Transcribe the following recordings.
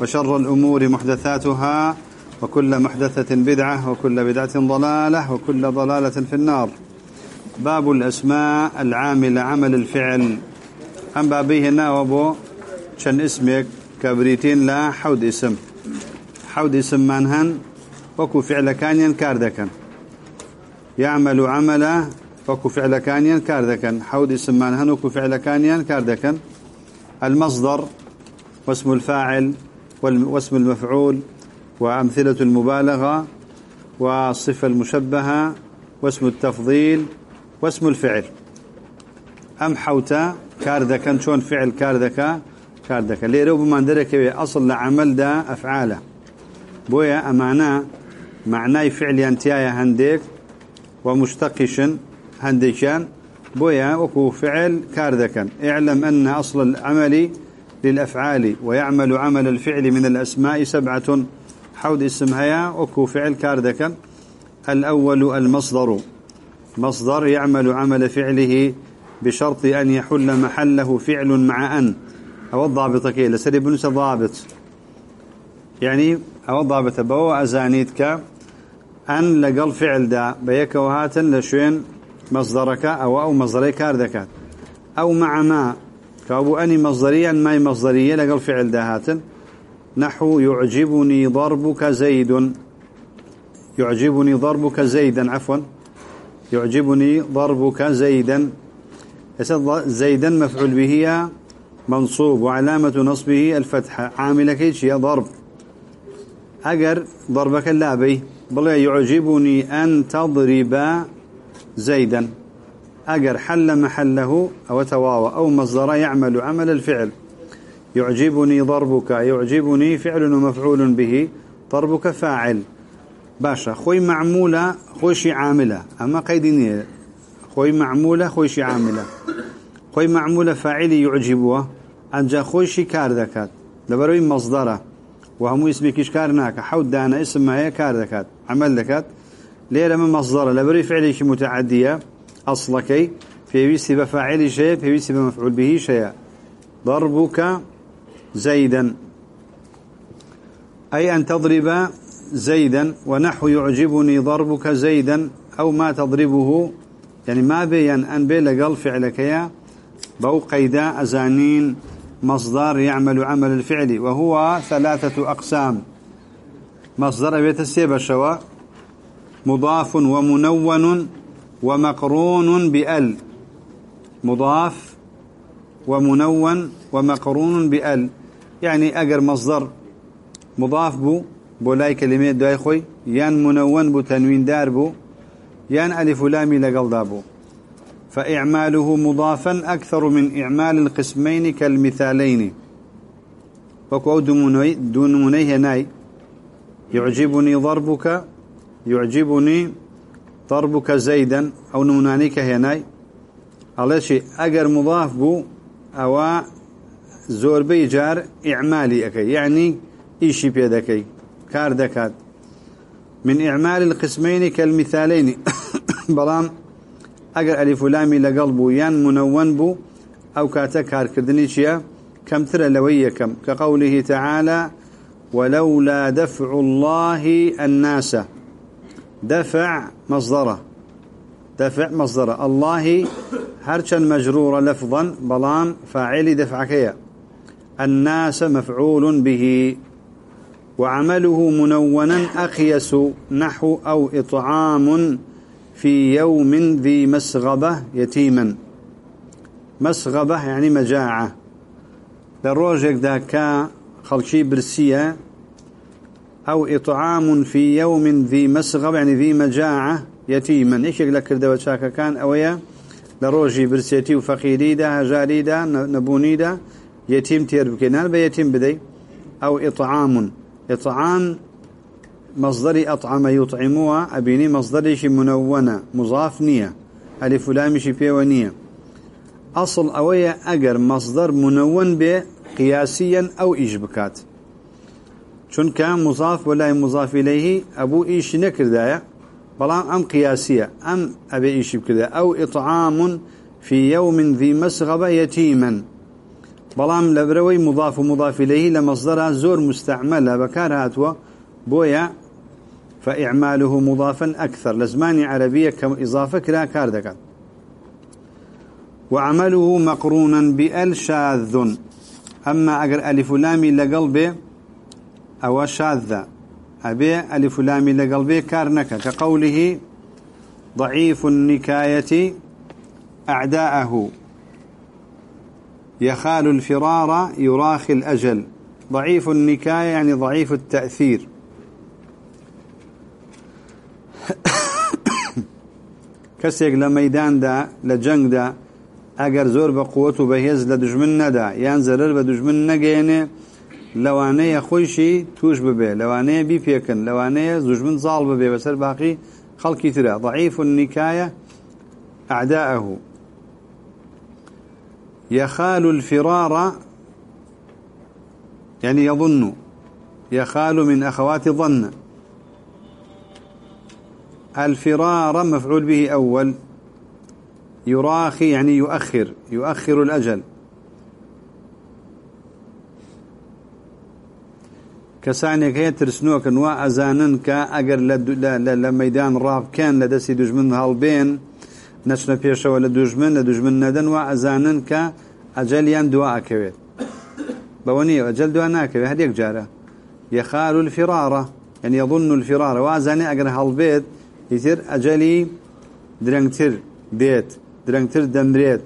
وشر الأمور محدثاتها وكل محدثة بدعة وكل بدعة ضلالة وكل ضلالة في النار. باب الأسماء العاملة عمل الفعل. أم بابيه ناوبو شن اسمك؟ كبريتين لا حود اسم. حود اسم منهن وكو فعل كان ينكار يعمل عملا وكو فعل كان ينكار حود اسم منهن وكو فعل كان ينكار المصدر واسم الفاعل. واسم المفعول وأمثلة المبالغة والصفة المشبهة واسم التفضيل واسم الفعل. أم حوتا كاردكا شون فعل كاردكا كاردكا ليرو بما درك أصل لعمل دا أفعاله. بويا أمانا معناي فعل ينتيايا هنديك ومشتقشن هنديكان. بويا وكو فعل كاردكا اعلم أن أصل العمل للأفعال ويعمل عمل الفعل من الأسماء سبعة. حود اسم هيا وكو فعل كاردكا الأول المصدر. مصدر يعمل عمل فعله بشرط أن يحل محله فعل مع أن. أو الضابط كي لسري بنس ضابط. يعني أو الضابط بو أزانيتك. أن لقل فعل دا بيك وهاتا لشوين مصدرك أو أو مصدري كاردكات أو مع ما كابو أني مصدريا ما مصدرية لقل فعل دهات نحو يعجبني ضربك زيد. يعجبني ضربك زيدا عفوا. يعجبني ضربك زيدا. زيدا مفعول به منصوب وعلامة نصبه الفتحة عامل كيش يا ضرب. أجر ضربك اللابي. بل يعجبني أن تضرب زيدا. أجر حل محله أو تواوى أو مصدر يعمل عمل الفعل. يعجبني ضربك يعجبني فعل ومفعول به ضربك فاعل. باشا خوي معمولة خوشي عاملة. أما قيدني خوي معمولة خوشي عاملة. خوي معمولة فاعلي يعجبها أنجا خوشي كار ذكات لبروي مصدره. وهم اسمك إشكار ناك. حود دانا اسم هي كار ذكات عمل ذكات ليه من مصدره. لبروي فعلي متعدية. أصلكي في ويسي بفاعل شيء في ويسي بمفعول به شيء. ضربك زيدا. أي أن تضرب زيدا ونحو يعجبني ضربك زيدا أو ما تضربه. يعني ما بين أن بي لقل فعلك يا بو قيدا أزانين. مصدر يعمل عمل الفعل وهو ثلاثة أقسام. مصدر بيت السيب الشواء. مضاف ومنون. ومقرون بأل. مضاف ومنون ومقرون بأل. يعني أجر مصدر. مضاف بو بولاي كلمات داي خوي. يان منون بو تنوين دار بو. يان ألف لامي لقل دابو فإعماله مضافا أكثر من إعمال القسمين كالمثالين. وكو دون منيه ناي يعجبني ضربك يعجبني ضربك زيدا أو نمنانيك هناي على شيء أجر مضاف بو أو زور بيجار إعمالي أكي. يعني إيشي بيدكي. کار دەکات. من إعمال القسمين كالمثالين. بەڵام ئەگەر ألف لامی لەگەڵ بوو یان منون بوو. ئەو کاتە کار کردنی کەمترە لەوەی یەکەم. كقوله تعالى ولولا دفع الله الناس دفع مصدرە. دفع مصدرە. الله هەرچەند مجرور لفظا بەڵام فاعل دفعەکەیە. الناس مفعول به. وعمله منونا أخيس نحو أو إطعام في يوم ذي مسغبة يتيما. مسغبة يعني مجاعة. للروجك ذاك خلشي برسية أو إطعام في يوم ذي مسغب يعني ذي مجاعة يتيما. إيش يقول لك شاكا كان؟ أويا لروجي برسيتي وفقيري دا هجاري دا نبوني دا يتيم تير بكنان بيتيم بدي. أو إطعام. إطعام مصدر أطعم يطعمها أبيني مصدر شي منونة مضاف نية. ألف لام شي بيونية أصل أوية أجر مصدر منون به قياسيا أو إجبكات شون كان مضاف ولا مضاف إليه أبو إيش نكر دايا بلام أم قياسية أم أبي إيش بكذا أو إطعام في يوم ذي مسغبة يتيما بلام لبروي مضاف ومضاف إليه لمصدرها زور مستعملة بكار هاتوا بويا فإعماله مضافا أكثر. لزمان عربية كإضافة كلا كاردكات وعمله مقرونا بأل شاذ أما أجر ألف لامي لقلبه أو شاذة أبي ألف لامي لقلبه كارنك كقوله ضعيف النكاية أعداءه يخال الفرار يراخي الأجل. ضعيف النكاية يعني ضعيف التأثير كسيك لميدان دا لجنگ دا اگر زور بقوت و بهز لدجمن یان زرر بدجمن نگینه لوانه خوشي توش ببه لوانه بي بيكن لوانه زجمن زال ببه بسر باقي خلقي ترى ضعيف النكاية أعداءه يخال الفرار يعني يظن يخال من أخوات ظن الفرار مفعول به أول يراخي يعني يؤخر يؤخر الأجل. کەسانێک هەیە ترسنۆکن وا ئەزانن کە ئەگەر لە مەدان ڕابکەن لە دەستی دژمن هەڵبێن نەچنە پێشەوە لە دوژمن لە دوژمن نەدەن وا ئەزانن کە ئەجەلیان دواکەوێت بەوە نیە ئەجل دوا ناکەوێت هەرێک جارە. یەخار و الفراڕە یعنی یەظن الفراڕە وازانێ ئەگەر هەڵبێت هیتر ئەجەلی درەنگتر دێت درەنگتر دەمرێت.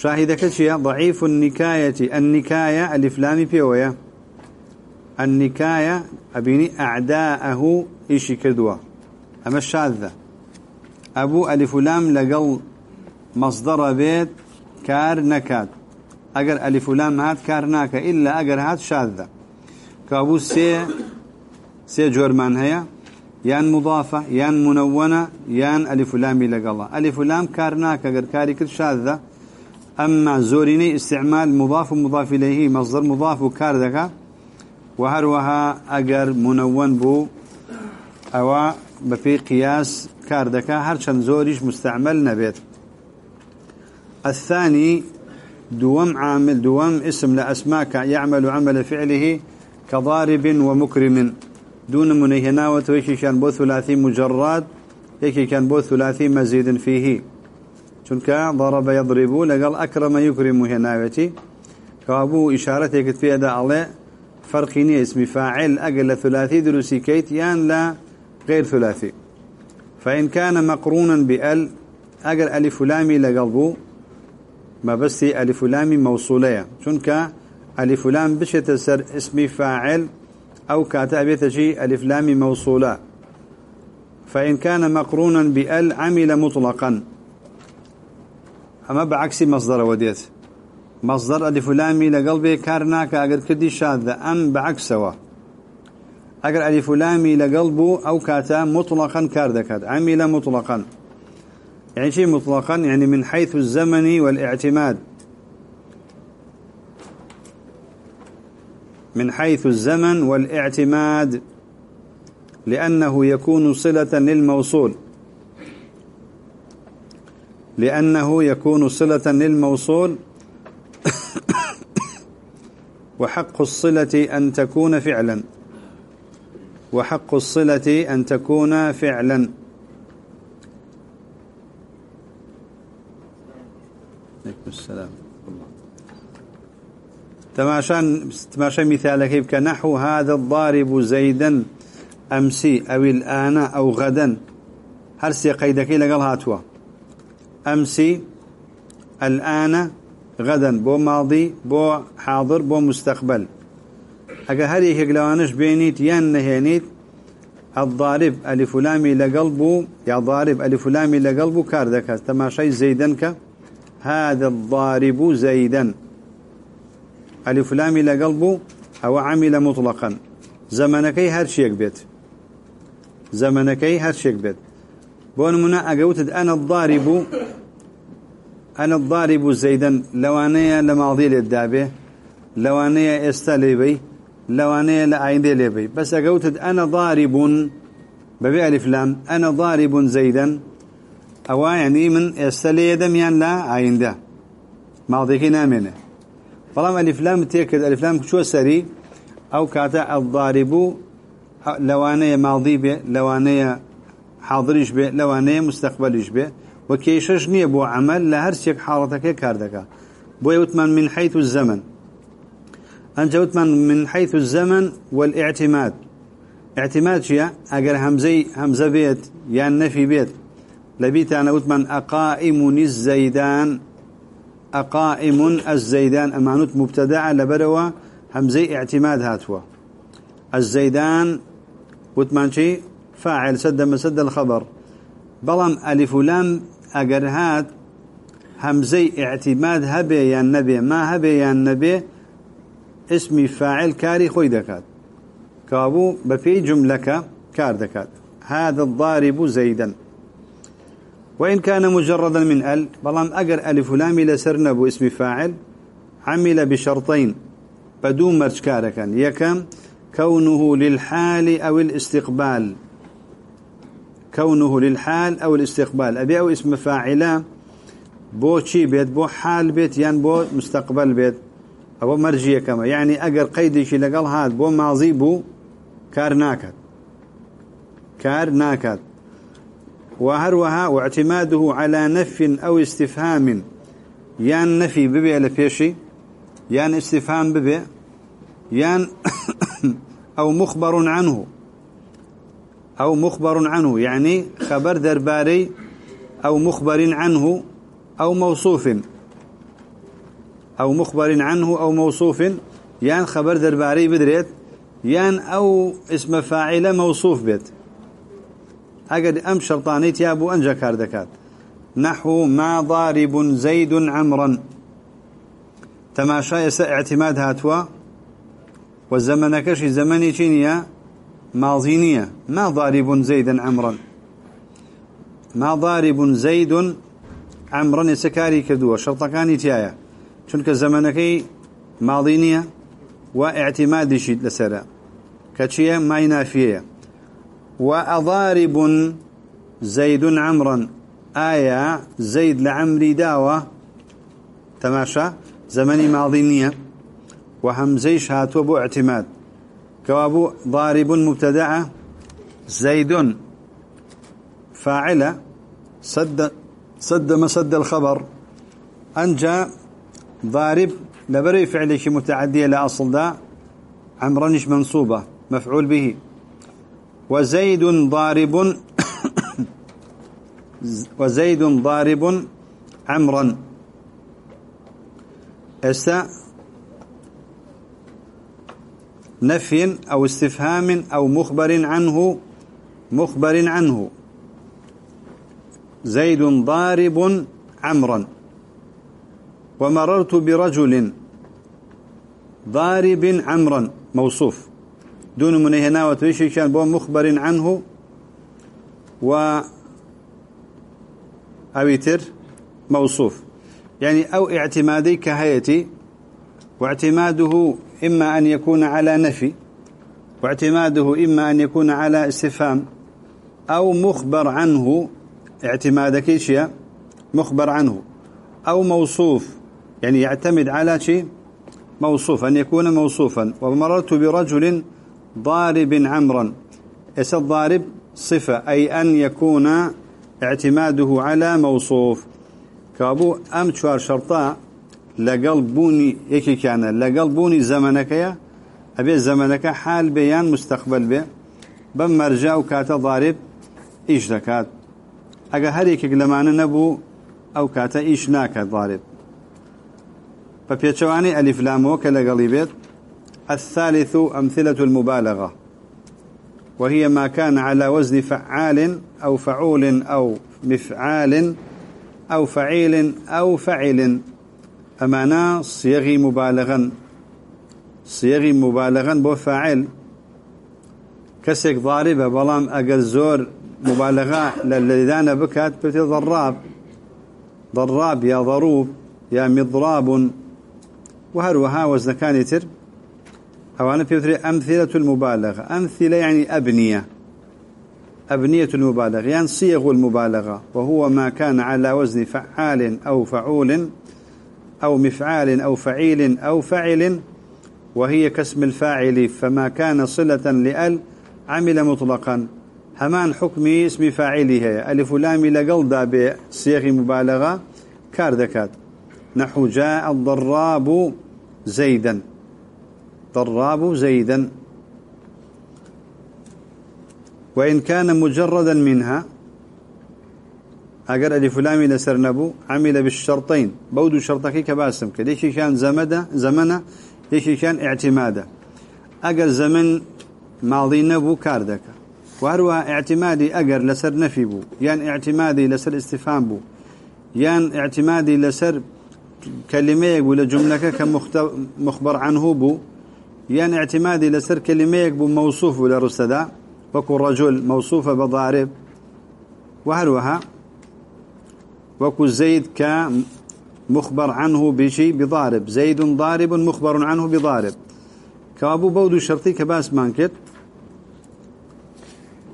شاهیدەکە چیە ضعيف النكاية. النكاية ألف لامی پێوەیە. النكاية ئەبینی أعداءه ئیشی کردووە. أما الشاذة. ئەبوو ألف لام لەگەڵ مصدر بێت کار نەکات ئەگەر ألف لام هات کار ناکا إلا ئەگەر هات شاذە. كأبو سي سي جورمان هيا. يان مضافة يان منونة يان ألف لام لقلا ألف لام كارناك أجر كاري كل شاذة. أما زوريني استعمال مضاف ومضاف إليه مصدر مضاف وكاردك وهروها أجر منون بو أو بفي قياس كاردك هرشان زوريش مستعمل نبيت الثاني دوام عامل دوام اسم لأسماك يعمل عمل فعله كضارب ومكرم. دون منهنا وتويكي كان بو ثلاثي مجرد يكي كان بو ثلاثي مزيد فيه چونك ضرب يضرب لقال أكرم يكرم هناوتي كابو إشارتك في أداء الله فرقيني اسم فاعل أقل ثلاثي دروسي كيت يان لا غير ثلاثي. فإن كان مقرونا بأل أقل ألف لامي لقلبو ما بس ألف لامي موصولية چونك ألف لام بشتسر اسم فاعل أو كاتبت شيء ألف لام موصولة. فإن كان مقرونا بأل عمل مطلقا. أما بعكس مصدر وديت. مصدر ألف لام لقلبي كارناك أقر كدي شاذة أم بعكسه أقر ألف لام لقلبه أو كاتا مطلقا كاردكات عمل مطلقا. يعني شيء مطلقا؟ يعني من حيث الزمن والاعتماد. من حيث الزمن والاعتماد. لأنه يكون صلة للموصول. لأنه يكون صلة للموصول. وحق الصلة أن تكون فعلا. وحق الصلة أن تكون فعلا. السلام. تماشان تماشى مثالك يبقى نحو هذا الضارب زيدا أمسي أو الآن أو غدا. هل سيقيدك لقال هاتوا؟ أمسي الآن غدا بو ماضي بو حاضر بو مستقبل أجا هذه هيك بينيت يان نهينيت الضارب ألف لامي لقلبه يا ضارب ألف لامي لقلبه كاردك تماشي زيدا هذا الضارب زيدا ألف لام لقلبه أو عمل مطلقا. زمنكي هر شيك بيت زمنكي هر شيك بيت بون منا أقوتد أنا الضارب أنا الضارب زيدا. لوانية لماضي للدابة. لوانية استلبي لوانية لأعيدي لبي بس أقوتد أنا ضارب ببيع الإفلام أنا ضارب زيدا. أو يعني من استلي دميان لا عينده ماضيك نامنه فلام الإفلام تيكد. الإفلام شو سري؟ أو كاتا الضارب لوانية ماضي به لوانية حاضرش به لوانية مستقبلش به وكيشش نية بو عمل لهر شيك حالتك كاردك بو يوتمن من حيث الزمن. أنت يوتمن من حيث الزمن والاعتماد. اعتماد شيء أجر همزي همزة بيت يعني نفي بيت لبيت أنا أوتمن أقائم الزيدان أقائم الزيدان أمانوت مبتدع لبروا همزي اعتماد هاتوا الزيدان وتمان شي فاعل سد مسد الخبر بلام ألف لام أجر هات همزي اعتماد هبي يا النبي ما هبي يا النبي اسمی فاعل کاری خۆی دەکات کەوابوو بەپێی جملة کار دەکات هذا الضارب زيدا وإن كان مجردا من ال بەڵام ئەگەر ألف لام لەسەر نەبوو اسم فاعل عمل بشرطين بدون مرج كاركا يكم كونه للحال أو الاستقبال. كونه للحال أو الاستقبال. ئەبێ ئەو اسم فاعلە بو شي بيت بو حال بيت يعني بو مستقبل بيت. أو مرجية كما. يعني أجر قيد شي لقال هاد بو ماضي بو كار ناكد كار ناكد وهروها واعتماده على نف أو استفهام. يان نفي ببي على بيشي يان استفهام ببي يان أو مخبر عنه. أو مخبر عنه يعني خبر درباري أو مخبر عنه أو موصوف. أو مخبر عنه أو موصوف. يان خبر درباري بدريت يان أو اسم فاعل موصوف بيت. أجد أم شرطاني تيابو أنجا كاردكات نحو ما ضارب زيد عمرا. تماشا يسا اعتماد هاتوا وزمنكش زمني ماضينية ما ضارب زيدا عمرا. ما ضارب زيد عمرا. يسكاري كدوا شرطكاني تيايا. شنك زمنكي ماضينية واعتماد شيد لسرا. كتشيا ما ينافية. وأضارب زيد عمرا. آية زيد لعمري داوة. تماشى زمني ماضي وهمزيش هاتوا بو اعتماد. كوابو ضارب مبتدعة زيد فاعلة سد سد مسد الخبر. أنجا ضارب لبري فعل شي متعدية لأصل دا عمرنش منصوبة مفعول به. وزيد ضارب وزيد ضارب عمرا. استا نفي أو استفهام أو مخبر عنه مخبر عنه. زيد ضارب عمرا. ومررت برجل ضارب عمرا. موصوف. دون من هنا وتويشي كان بو مخبر عنه. و أويتر موصوف. يعني أو اعتمادي كهيتي. واعتماده إما أن يكون على نفي واعتماده إما أن يكون على استفهام أو مخبر عنه اعتمادك شيء مخبر عنه أو موصوف يعني يعتمد على شيء موصوف أن يكون موصوفا. ومررت برجل ضارب عمرا اس الضارب؟ صفة أي أن يكون اعتماده على موصوف. كابو أم شوار شرطاء لقلب بوني يكي كان لقلب بوني زمنك يا أبي زمنك حال بيان مستقبل به بم مرجع وكاتا ضارب إيش دكات أجا هريك لما نبو أو كاتا إيش ناكا ضارب فبيتشواني ألف لامو كلا قليبت الثالث أمثلة المبالغة. وهي ما كان على وزن فعال أو فعول أو مفعال أو فعيل أو فعل أمانا صيغي مبالغا. صيغي مبالغا بو فاعل. كسك ضاربة بلام أقل زور مبالغة للذان بكات بتي ضراب. ضراب يا ضروب يا مضراب. وهروها وزن كان يتر. أوانا في أمثلة المبالغة. أمثلة يعني أبنية. أبنية المبالغة. يعني صيغ المبالغة. وهو ما كان على وزن فعال أو فعول. أو مفعال أو فعيل أو فعل وهي كاسم الفاعل فما كان صلة لأل عمل مطلقا. همان حكمي اسم فاعله ألف لام لقل بصيغ مبالغة كاردكات نحو جاء الضراب زيدا. ضراب زيدا. وإن كان مجردا منها أجر ألف لام لسر نبو عمل بالشرطين. بودو شرطك كباسم كليش كان زمدا زمنا؟ ليش كان اعتمادا؟ أجر زمن ماضي نبو كاردك. وهروها اعتمادي أجر لسر نفي بو. يعني اعتمادي لسر استفهام بو. يعني اعتمادي لسر كلمة ولا جملة كمخبر عنه بو. يعني اعتمادي لسر كلمة بو موصوف ولا رسدا وكو رجل موصوفة بضارب. وهروها وكو زيد كمخبر عنه بشي بضارب. زيد ضارب مخبر عنه بضارب. كابو بودو شرطي كباس مانكت.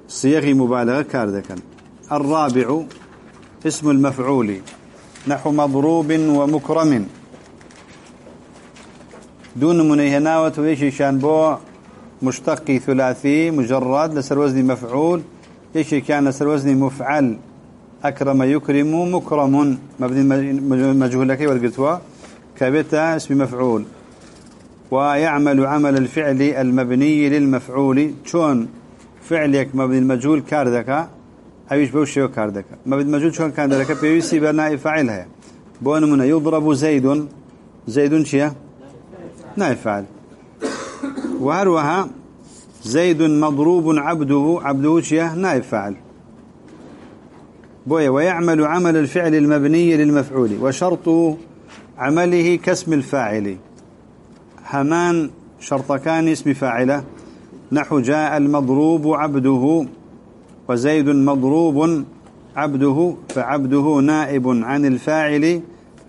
صيغ مبالغة كاردكا الرابع اسم المفعول. نحو مضروب ومكرم. دون منيهناوة ويشي شان بو مشتقي ثلاثي مجرد لسر وزن مفعول. يشي كان لسر وزن مفعل. أكرم يكرم مكرم. مبني مجهول لك والقتوى كبتا اسم مفعول. ويعمل عمل الفعل المبني للمفعول. شون فعلك مبني المجهول كاردك. أيش بوشي كاردك؟ مبني المجهول شون كاردك؟ بيوسي بناء فاعلها. بون من يضرب زيد. زيد شيا نائب فاعل. وهروها زيد مضروب عبده. عبده شيا نائب فاعل. بويا ويعمل عمل الفعل المبني للمفعول وشرط عمله كاسم الفاعل. همان شرط كان اسم فاعلة. نحو جاء المضروب عبده وزيد مضروب عبده فعبده نائب عن الفاعل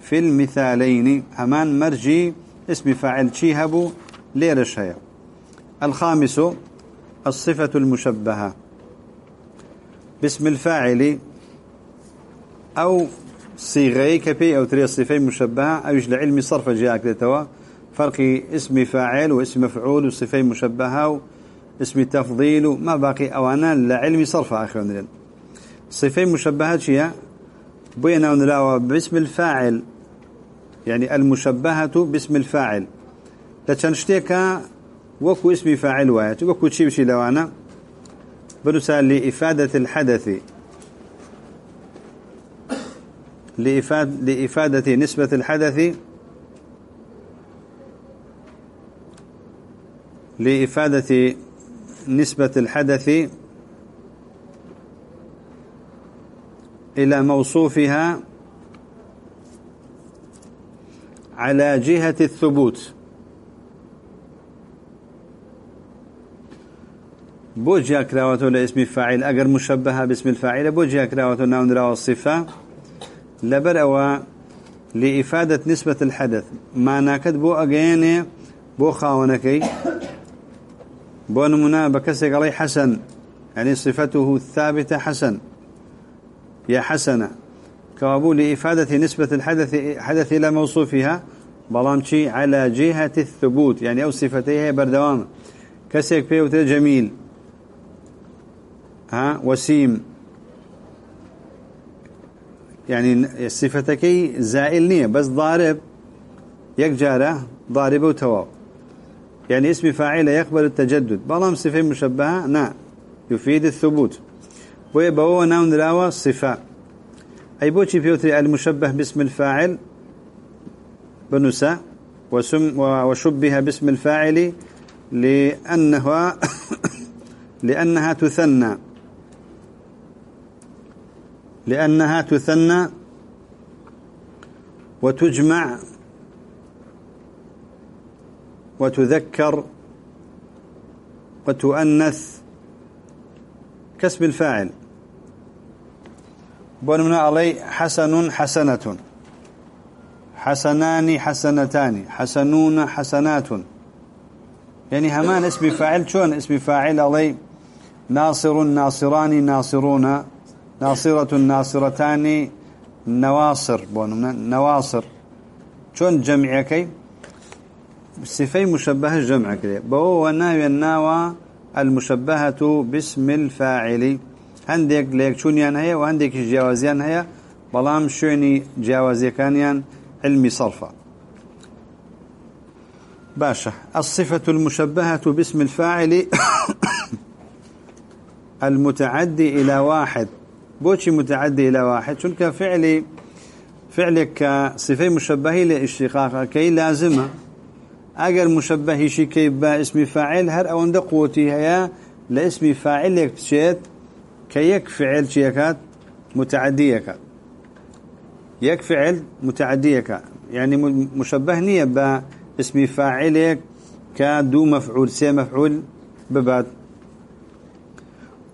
في المثالين. همان مرجي اسم فاعل شيهب لير الشيء الخامس الصفة المشبهة. باسم الفاعل أو صيغي كبي أو تري صفين مشبهة أو يجل علم صرف جاءك لتوا فرق اسم فاعل واسم مفعول وصفين مشبهة واسم تفضيل ما باقي أوانا لعلم صرف آخر صفين مشبهات شيء بينا ونلاوى باسم الفاعل. يعني المشبهة باسم الفاعل. لتنشتيك وكو اسم فاعل وايت وكو تشيبشي لوانا. برسال لإفادة الحدث. لإفاد لإفادة نسبة الحدث لإفادة نسبة الحدث إلى موصوفها على جهة الثبوت. بوجه أكراوته لاسم فاعل أجر مشبهة باسم الفاعل بوجه أكراوته ناون راو الصفة لبرأوا لإفادة نسبة الحدث. ما ناكد بو أجيني بو خاونكي بو نمنا بكسك علي حسن. يعني صفته الثابتة حسن. يا حسنة. كوابو لإفادة نسبة الحدث حدث إلى موصوفها. بلامشي على جهة الثبوت. يعني أو صفتيه بردوام. كسيك بيوتر جميل. ها وسيم. يعني صفتك زائل نية بس ضارب يكجاره ضارب وتواو يعني اسم فاعل يقبل التجدد بلام صفة مشبهة نا يفيد الثبوت. ويبقى ناون دراوة صفة أي بوشي فيوتري المشبه باسم الفاعل؟ بنسى وسم وشبه باسم الفاعل لأنها لأنها تثنى. لأنها تثنى وتجمع وتذكر وتؤنث كسب الفاعل. بونمنا علي حسن حسنة. حسنان حسنتان. حسنون حسنات. يعني همان اسم فاعل شون؟ اسم فاعل علي ناصر ناصران ناصرون. ناصرة ناصرتان نواصر بونمنا نواصر. شون جمعكي صفي مشبهة جمع كده بو وناوي الناوى المشبهة باسم الفاعل. عندك ليك شونيان هي وعندك جوازيان هي بلام شوني جوازي كانيان علمي صرفة باشا الصفة المشبهة باسم الفاعل المتعدي إلى واحد. بوشي متعدي إلى واحد. شنك فعلي فعلك صفة مشبهة لاشتقاق. كي لازمة. اگر مشبه شي كي با اسم فاعل هر أو عنده قوتي هيا لاسم فاعل يكتشيت كي يك فعل شيكات متعدية يك فعل متعدية يعني مشبه نية با اسم فاعل كدو مفعول سي مفعول بباد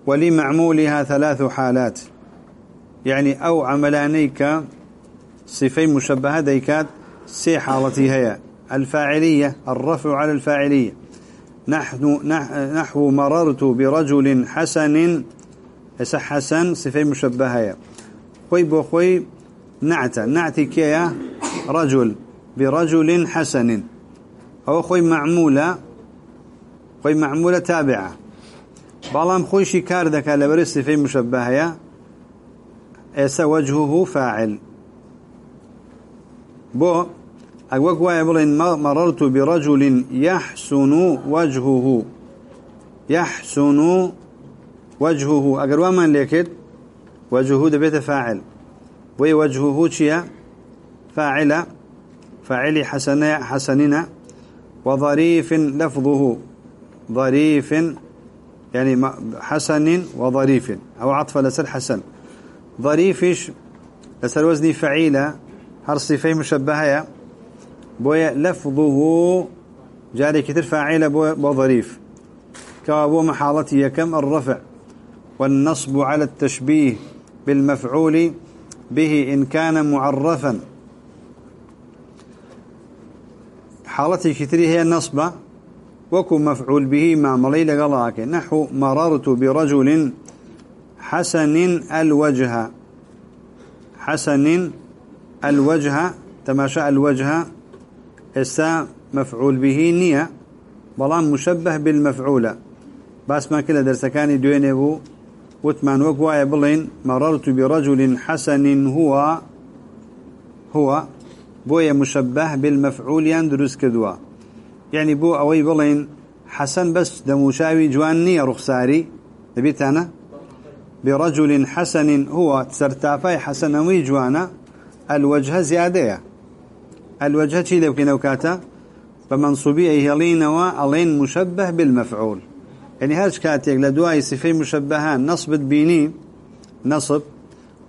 ولمعمولها ثلاث حالات. يعني أو عملانيك صفين مشبهة ديكات سي حالتي هيا الفاعلية الرفع على الفاعلية. نحن نحو مررت برجل حسن حسن صفة مشبهة خوي بخوي نعت نعت كيا رجل برجل حسن. أو خوي معمولة خوي معمولة تابعة. بلام خوي شكار ذكا لبرس صفة مشبهة إيسا وجهه فاعل. بو أقوك وايبلين مررت برجل يحسن وجهه. يحسن وجهه. أقر من ليكد وجهه دبيت فاعل. وي وجهه شيا؟ فاعل فاعل حسن حسننا. وظريف لفظه. ظريف يعني حسن وظريف. أو عطف لسر حسن. ظريفش لسر وزني فعيلة هر صفي مشبهة بويا لفظه جاري كتر فاعل بو ظريف. كابو محالتي كم الرفع والنصب على التشبيه بالمفعول به إن كان معرفا. حالتي كتري هي النصب وكو مفعول به مع مليل غلاك. نحو مررت برجل حسن الوجه. حسن الوجه. تماشى الوجه. اسا مفعول به نية. بلان مشبه بالمفعولة بس ما كلا درسكاني دوينه بو. وثمان وقوايا بلين. مررت برجل حسن هو. هو. بويا مشبه بالمفعول يندرس كدوا. يعني بو أوي بلين. حسن بس دموشاوي جواني رخصاري. نبيت أنا؟ برجل حسن هو سرتافاي حسن وي جوانا الوجه زيادة. الوجه شي لو كنا وكاتا بمنصوبية هيلين وألين مشبه بالمفعول. يعني هاش كاتيك لدواي صفي مشبهان نصب بيني نصب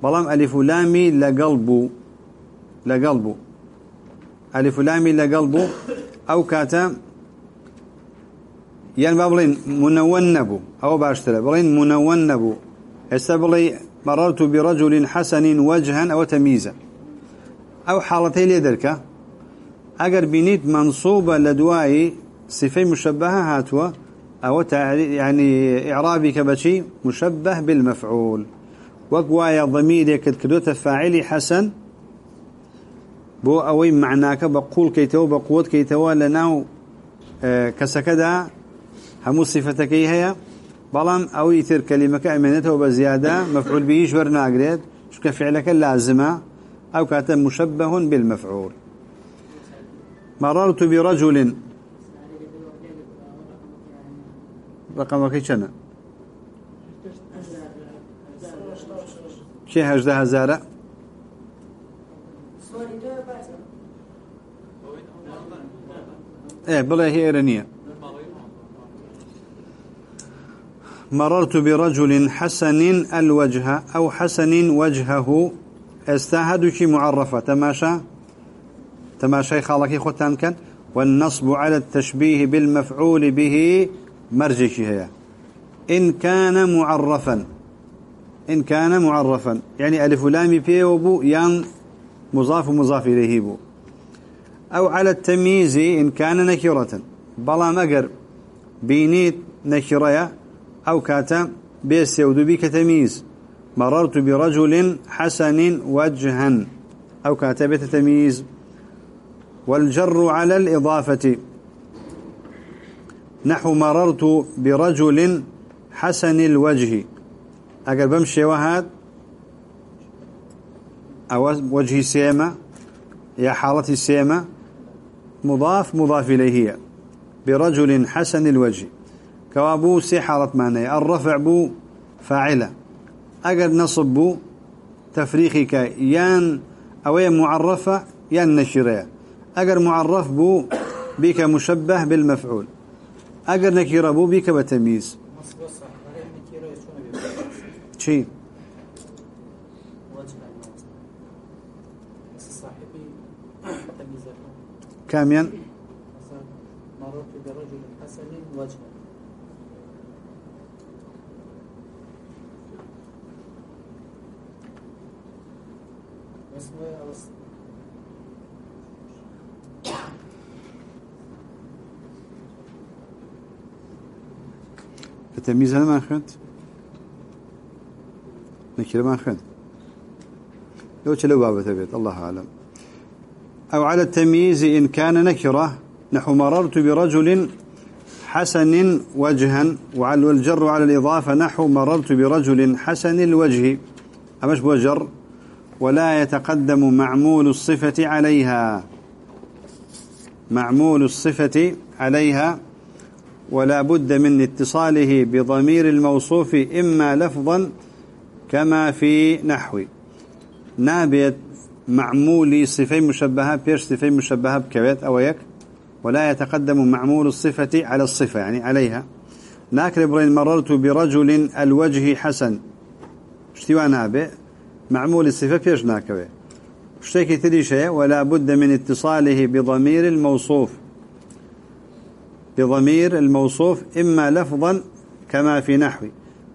بلام ألف لامي لقلبو. لقلبو. ألف لامي لقلبو أو كاتا يعني بابلين منونبو أو باشترى بلين منونبو. استبلي مررت برجل حسن وجها أو تمييزا. أو حالتي ليدركا اگر بینید منصوبة لدواي صفة مشبهة هاتوا. أو يعني إعرابي كبشي مشبه بالمفعول. وقوايا ضمير كدوت فاعلي حسن. بو أوي معناك بقول كيتو بقوت كيتو لناو آه كسكدا. همو صفتك هي بلام أو يثير كلمة أمنته بزيادة مفعول به شور ناقريد شو فعلك اللازمة أو كاتب مشبه بالمفعول. مررت برجل. رقم كيشنا شي هجده هزارة إيه بلا هي إيرانية مررت برجل حسن الوجه أو حسن وجهه. استهدك معرفة. تماشى؟ تماشي خالكي خوتان كان. والنصب على التشبيه بالمفعول به مرجك هي. إن كان معرفا. إن كان معرفا. يعني ألف لام بي وبو يان مضاف مضاف إليه بو. أو على التمييز إن كان نكرة. بلا مقر. بينيت نكرية أو كاتا بيسيود بك تمييز مررت برجل حسن وجها. أو كاتبة تمييز والجر على الإضافة. نحو مررت برجل حسن الوجه. أقل بمشي وهاد أو وجه سيمة يا حالة سيمة مضاف مضاف إليه. برجل حسن الوجه. كوابو سي حالة معنى الرفع بو فاعلة. أقل نصب بو تفريخك يان أو معرفة يان نشرية. أقل معرف بو بك مشبه بالمفعول. أقل نكير بو بك بتمييز. شيء كاميا مررت برجل حسن وجها التمييز هذا ما أخذت نكرة ما أخذت لو تلو بابة بيت الله أعلم. أو على التمييز إن كان نكرة نحو مررت برجل حسن وجها وعلى الجر على الإضافة نحو مررت برجل حسن الوجه. أمش بوجر ولا يتقدم معمول الصفة عليها. معمول الصفة عليها. ولا بد من اتصاله بضمير الموصوف إما لفظا كما في نحو. نابت معمولي صفة مشبهة بيش صفة مشبهة بكويت أو يك. ولا يتقدم معمول الصفة على الصفة يعني عليها. ناكر إبراهيم مررت برجل الوجه حسن. اشتوى نابئ معمول الصفة بيش اشتكي تري شيء ولا بد من اتصاله بضمير الموصوف. بضمير الموصوف إما لفظا كما في نحو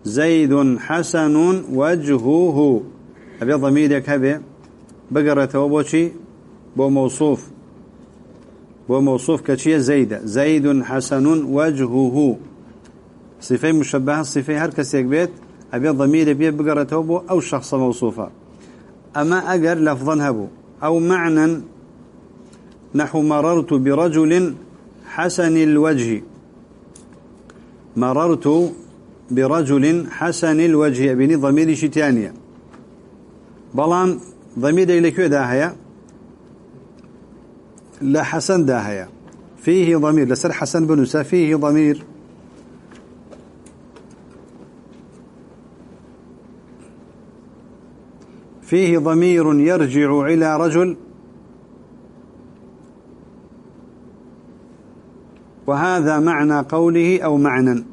زيد حسن وجهه. أبي ضميرك هبه بقرة وبوشي بو موصوف. بو موصوف كشيء زيد زيد حسن وجهه. صفة مشبهة صفة هركس يكبيت أبي ضمير بيه بقرة وبو أو شخص موصوفة أما أقر لفظا هبو. أو معنى نحو مررت برجل حسن الوجه. مررت برجل حسن الوجه. أبيني ضمير شتانية. بلان ضمير إليك داهية. لا حسن داهية. فيه ضمير. لسر حسن بنسى فيه ضمير. فيه ضمير يرجع إلى رجل وهذا معنى قوله أو معنى.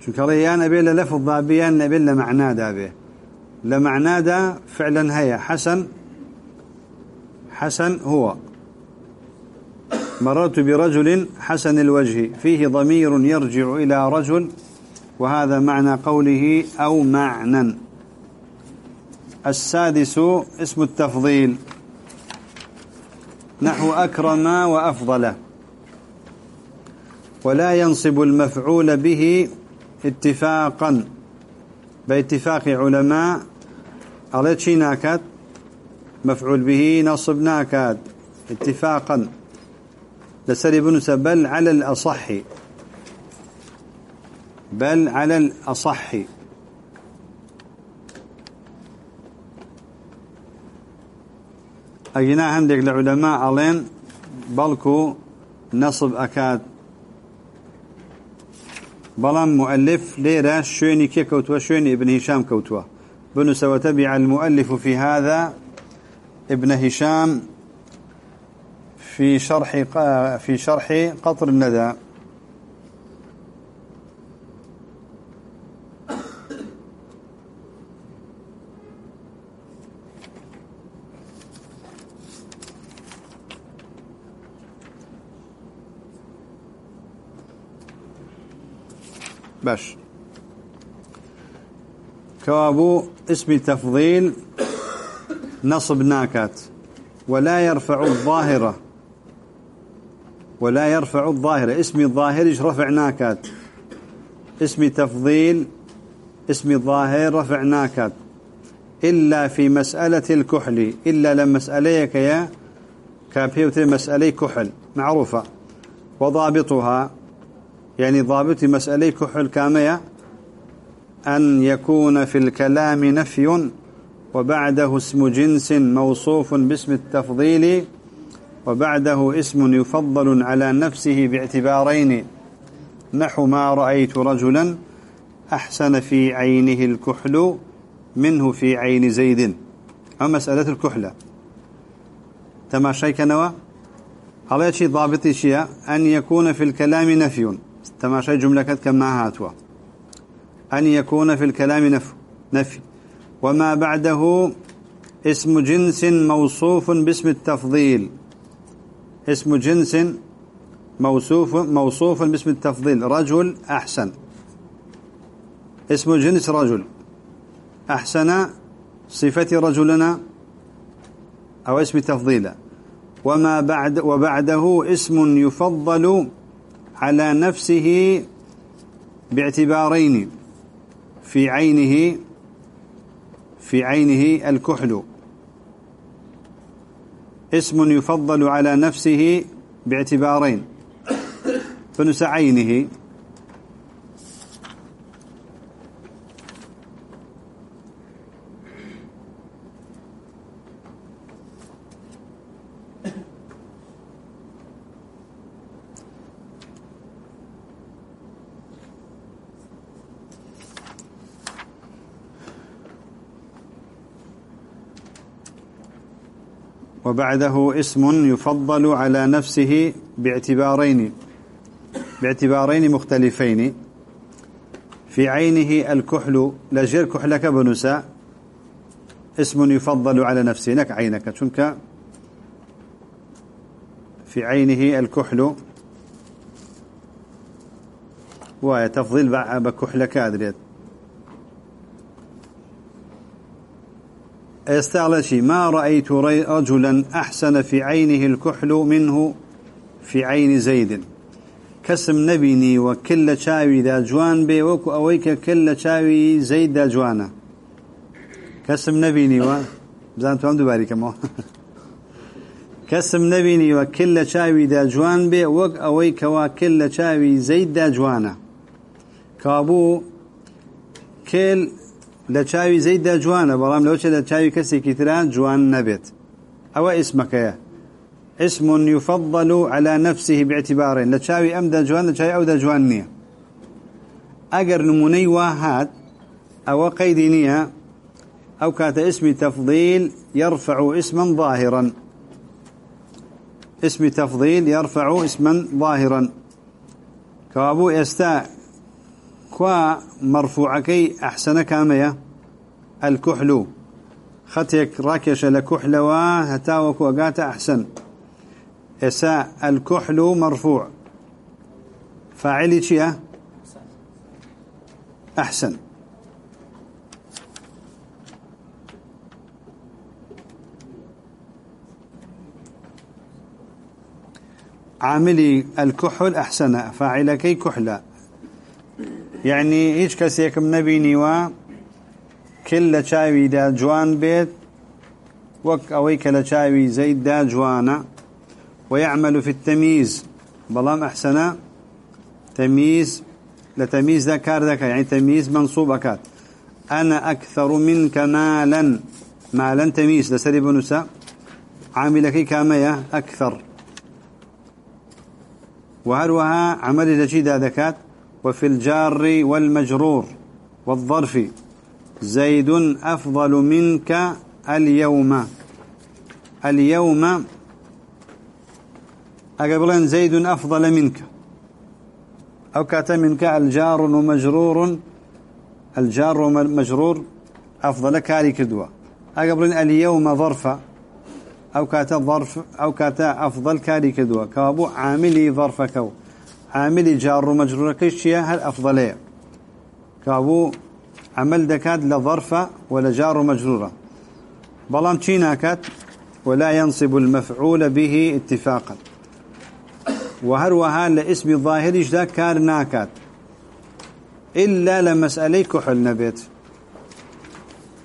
چونکە ڕێیان ئەبێ لە لەفظ دابیان نەبێت لە معنادا بێ لە معنادا فعلا هەیە حەسەن حسن هو. مررت برجل حسن الوجه فيه ضمير يرجع إلى رجل وهذا معنى قوله أو معنى. السادس اسم التفضيل. نحو أكرم وأفضل. ولا ينصب المفعول به اتفاقا. باتفاق علماء على ناكد مفعول به نصب ناكد اتفاقا. لسري بنس بل على الأصح. بل على الأصح. أجنا عندك العلماء علين بلكو نصب أكاد. بلان مؤلف ليرة شوني كي كوتوا شوني ابن هشام كوتوا. بنس وتبع المؤلف في هذا ابن هشام. في شرح في شرح قطر الندى. باش. كوابو اسم تفضيل. نصب ناكات. ولا يرفع الظاهرة. ولا يرفع الظاهرة اسم الظاهر رفع ناكات اسم تفضيل اسم الظاهر رفع ناكات إلا في مسألة الكحل. إلا لما مسأليك يا كابيوت مسألة كحل. معروفة. وضابطها. يعني ضابط مسألة كحل كامية أن يكون في الكلام نفي وبعده اسم جنس موصوف باسم التفضيل وبعده اسم يفضل على نفسه باعتبارين. نحو ما رأيت رجلا أحسن في عينه الكحل منه في عين زيد. أو مسألة الكحلة تماشي كنوا؟ هذا شيء ضابط شيء أن يكون في الكلام نفي؟ تماشي جملة كما هاتوا أن يكون في الكلام نفي نفي. وما بعده اسم جنس موصوف باسم التفضيل. اسم جنس موصوف موصوف باسم التفضيل. رجل أحسن. اسم جنس رجل. أحسن صفة رجلنا أو اسم تفضيلا وما بعد وبعده اسم يفضل على نفسه باعتبارين. في عينه في عينه الكحل. اسم يفضل على نفسه باعتبارين فنس عينه وبعده اسم يفضل على نفسه باعتبارين باعتبارين مختلفين. في عينه الكحل لجير كحلك بنساء اسم يفضل على نفسه لك عينك شنك؟ في عينه الكحل. وتفضيل بكحلك أدريت يستعلى ما رأيت رجلا أحسن في عينه الكحل منه في عين زيد. كسم نبيني وكل شاوي ذا جوان بي وكو أويك كل شاوي زيد ذا جوانا. كسم نبيني و بزانتو هم دوباري كما كسم نبيني وكل شاوي ذا جوان بي وك أويك وكل شاوي زيد ذا جوانا. كابو كل لچاوي زيد جوانا بلام لو چه لچاوي كسي كتران جوان نبت أو اسمك يا اسم يفضل على نفسه باعتبارين لچاوي ام دا جوان لچاوي أو دا جوان نية اگر نموني واحد أو قيد نية أو كات اسم تفضيل يرفع اسما ظاهرا. اسم تفضيل يرفع اسما ظاهرا. كابو يستاء كوا مرفوعكي أحسن كامية. الكحل. خطيك راكش لكحل وهتاوك وقات أحسن. إساء الكحل مرفوع. فاعلي شيء؟ أحسن. عاملي الكحل أحسن. فاعلكي كحلا يعني هيش كسيكم نبيني و كل شاوي دا جوان بيت وك أويك لشاوي زيد دا جوانا ويعمل في التمييز بلام أحسنا تمييز لتمييز ذا كار ذاك يعني تمييز منصوب أكاد أنا أكثر منك مالا مالا تمييز لسري بنساء عاملك كامية أكثر. وهروها عمل لجيد ذكات وفي الجار والمجرور والظرف. زيد أفضل منك اليوم. اليوم. أقبلين زيد أفضل منك. أو كات منك الجار ومجرور. الجار ومجرور أفضل كاري كدوا. أقبلين اليوم ظرف. أو كات ظرف. أو كات أفضل كاري كدوا. كابو عاملي ظرف كو عامل جار ومجرور كيشيا هل أفضلية كابو عمل دكات لظرفة ولا جار مجرورة بلام تشيناكات ولا ينصب المفعول به اتفاقا. وهروها لاسم الظاهر جدا كارناكات إلا لمسألة كحل نبيت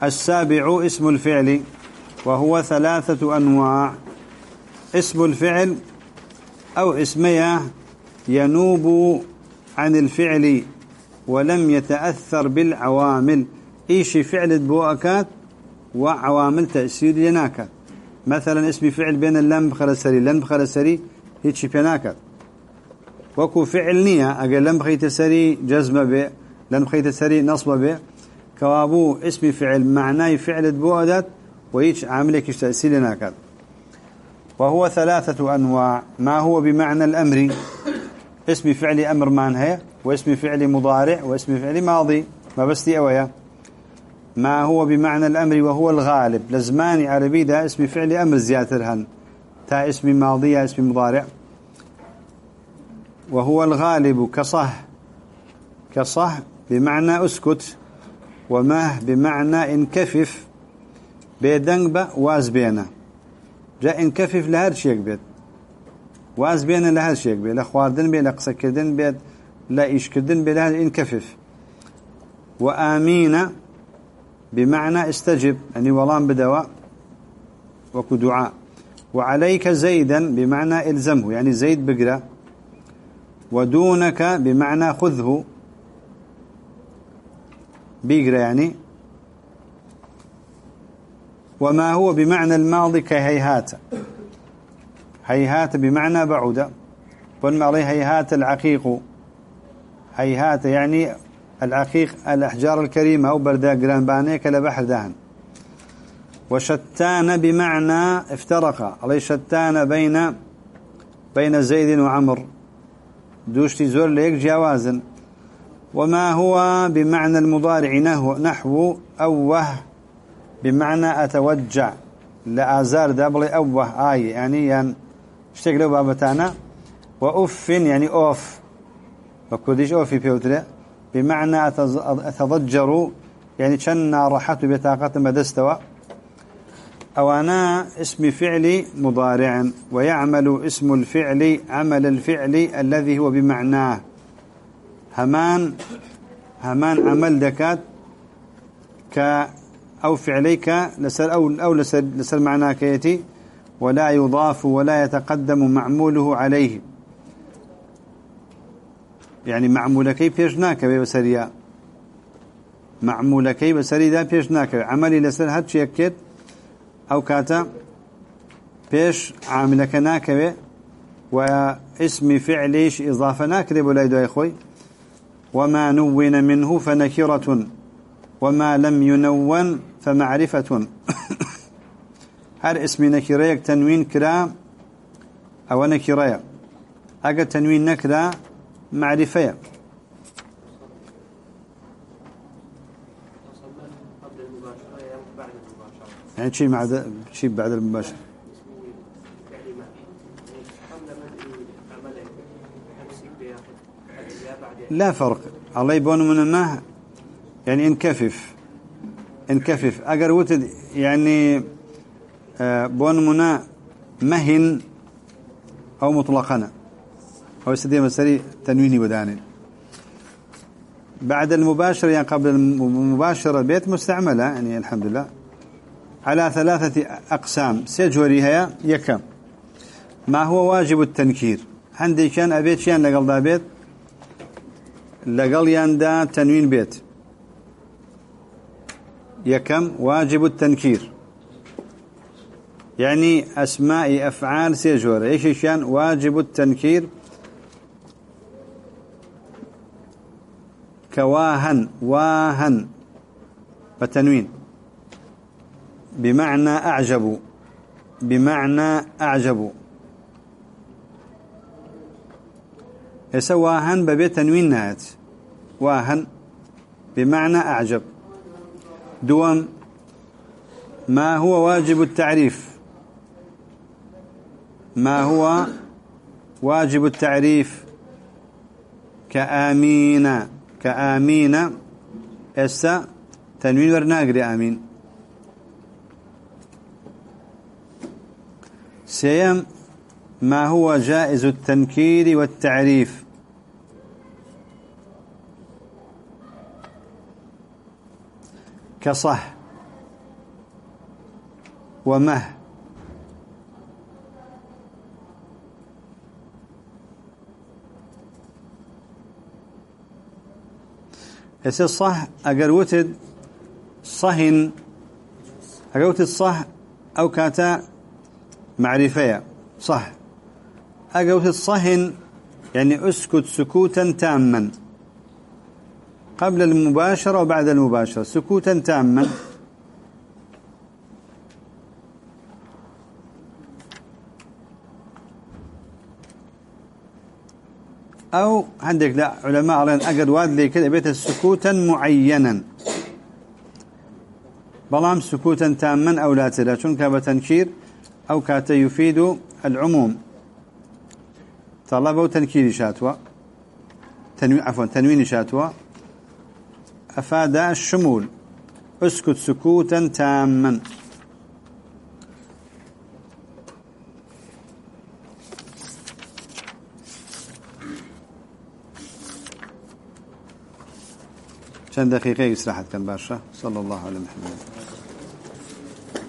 السابع اسم الفعل وهو ثلاثة أنواع. اسم الفعل أو اسميه ينوب عن الفعل ولم يتأثر بالعوامل. إيش فعل بوأكات وعوامل تأثير يناكات مثلا اسم فعل بين اللم بخلسري لن بخلسري هيك بيناكات وكو فعل نية أقل لم بخيت سري جزم به لن بخيت سري نصب به كوابو اسم فعل معناه فعل بوأدات ويش عاملك تأثير يناكات وهو ثلاثة أنواع. ما هو بمعنى الأمر؟ اسم فعل أمر مان هي واسم فعل مضارع واسم فعل ماضي. ما بس دي أويا. ما هو بمعنى الأمر وهو الغالب؟ لزمان عربي ده اسم فعل أمر زيادة هن. تا اسم ماضي اسم مضارع. وهو الغالب كصح كصح بمعنى أسكت. ومه بمعنى انكفف. بيدنب واز بينا. جاء انكفف لهذا شيء بيت. واز بينا لهذا شيء بيت لخواردن بيت لقصة كردن بيت لا بيت لهذا إنكفف. وآمين بمعنى استجب يعني ولان بدواء وكدعاء وعليك زيدا بمعنى إلزمه يعني زيد بقرة ودونك بمعنى خذه بيقرأ يعني. وما هو بمعنى الماضي كهيهات. هيهات بمعنى بعد. قلنا عليه هيهات العقيق. هيهات يعني العقيق الأحجار الكريمة أو بردا بانيك لبحر دهن. وشتان بمعنى افترق. عليه شتان بين بين زيد وعمر. دوشتي زور ليك جوازا وما هو بمعنى المضارع نحو أوه. بمعنى أتوجع. لآزار دابلي أوه. آي. يعني يعني اشتغلوا بابتانا وأف يعني أوف وكوديش أوفي بيوتري بمعنى أتضجر يعني كان راحت بطاقة مدستوى أو أنا اسم فعلي مضارع ويعمل اسم الفعل عمل الفعل الذي هو بمعناه همان همان عمل دكات ك أو فعليك لسر أو أو لسر, لسر معناه كيتي ولا يضاف ولا يتقدم معموله عليه. يعني معمولكي بيجناك بسريا معمولكي بسري ذا بيجناك عملي لسر هاتش يكيد أو كاتا بيش عاملك ناكبه واسم فعليش إضافة ناكذب ولا يدو يخوي وما نون منه فنكرة وما لم ينون فمعرفة. هر اسم نكريك تنوين كرا أو نكريا أجا تنوين نكرا معرفة. يعني شيء مع شيء بعد المباشرة لا فرق. الله يبون من ما يعني انكفف. انكفف. اگر وتد يعني بون منا مهن أو مطلقنا أو سدي مسري تنويني ودانين بعد المباشرة يعني قبل المباشرة بيت مستعملة يعني الحمد لله. على ثلاثة أقسام. سيجوري هي يكم. ما هو واجب التنكير؟ عندي كان أبيت شيان لقل دا بيت؟ لقل يان تنوين بيت. يكم واجب التنكير. يعني أسماء أفعال سيجور إيش شان واجب التنكير. كواهن واهن. فتنوين بمعنى أعجب. بمعنى أعجب. يسوى واهن ببيت تنوين نهات. واهن بمعنى أعجب. دوام. ما هو واجب التعريف؟ ما هو واجب التعريف كآمين كآمين استا تنوين ورناقري آمين. سيم ما هو جائز التنكير والتعريف؟ كصح ومه هسه صح اگر وتد صهن اگر وتد صح أو كاتا معرفية صح اگر وتد صهن يعني اسكت سكوتا تاما قبل المباشرة وبعد المباشرة سكوتا تاما أو عندك لا علماء علين أقد واد لي كده بيت سكوتا معينا. بلام سكوتا تاما أو لا تلا شون بتنكير أو كات يفيد العموم. طلب وتنكير شاتوا. تنوين عفوا تنوين شاتوا. أفاد الشمول. أسكت سكوتا تاما. چند دقيقة استراحة كان باشا صلى الله عليه وسلم